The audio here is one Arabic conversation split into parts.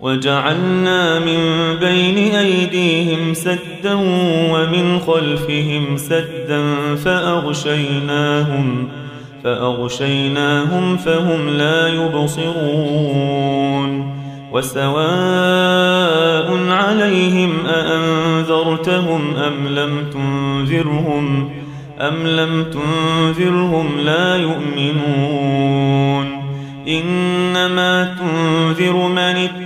وجعلنا من بين أيديهم سدا ومن خلفهم سدا فأغشيناهم فأغشيناهم فهم لا يبصرون وسواء عليهم أأنذرتهم أم لم تنذرهم أم لم تنذرهم لا يؤمنون إنما تنذر من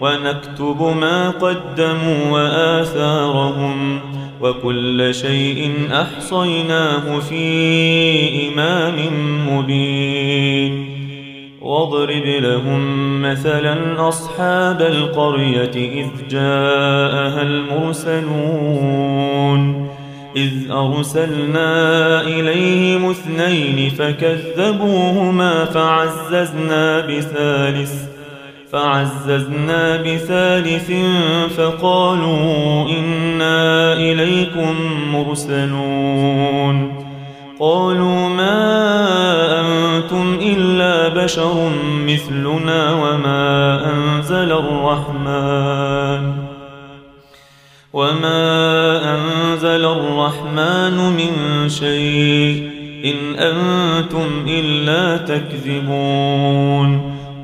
ونكتب ما قدموا وآثارهم وكل شيء أحصيناه في إمام مبين. واضرب لهم مثلا أصحاب القرية إذ جاءها المرسلون. إذ أرسلنا إليهم اثنين فكذبوهما فعززنا بثالث فعززنا بثالث فقالوا إنا إليكم مرسلون. قالوا ما أنتم إلا بشر مثلنا وما أنزل الرحمن. وما أنزل الرحمن من شيء إن أنتم إلا تكذبون.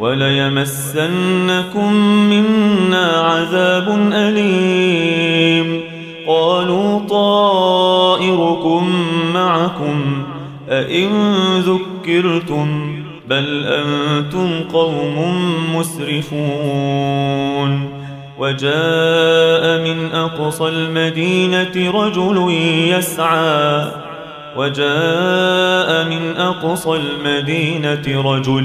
وليمسنكم منا عذاب أليم. قالوا طائركم معكم أئن ذكرتم بل أنتم قوم مسرفون. وجاء من أقصى المدينة رجل يسعى وجاء من أقصى المدينة رجل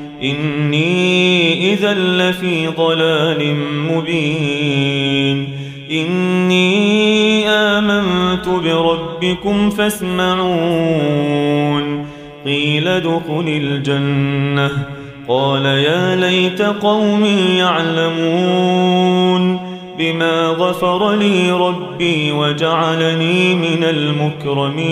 إني إذا لفي ضلال مبين. إني آمنت بربكم فاسمعون. قيل ادخل الجنة. قال يا ليت قومي يعلمون. بما غفر لي ربي وجعلني من المكرمين.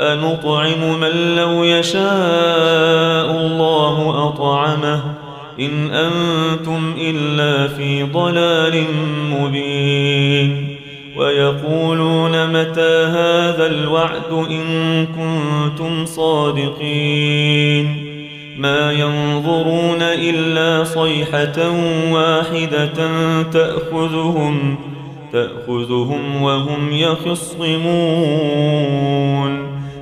أنطعم من لو يشاء الله أطعمه. إن أنتم إلا في ضلال مبين. ويقولون متى هذا الوعد إن كنتم صادقين. ما ينظرون إلا صيحة واحدة تأخذهم تأخذهم وهم يخصمون.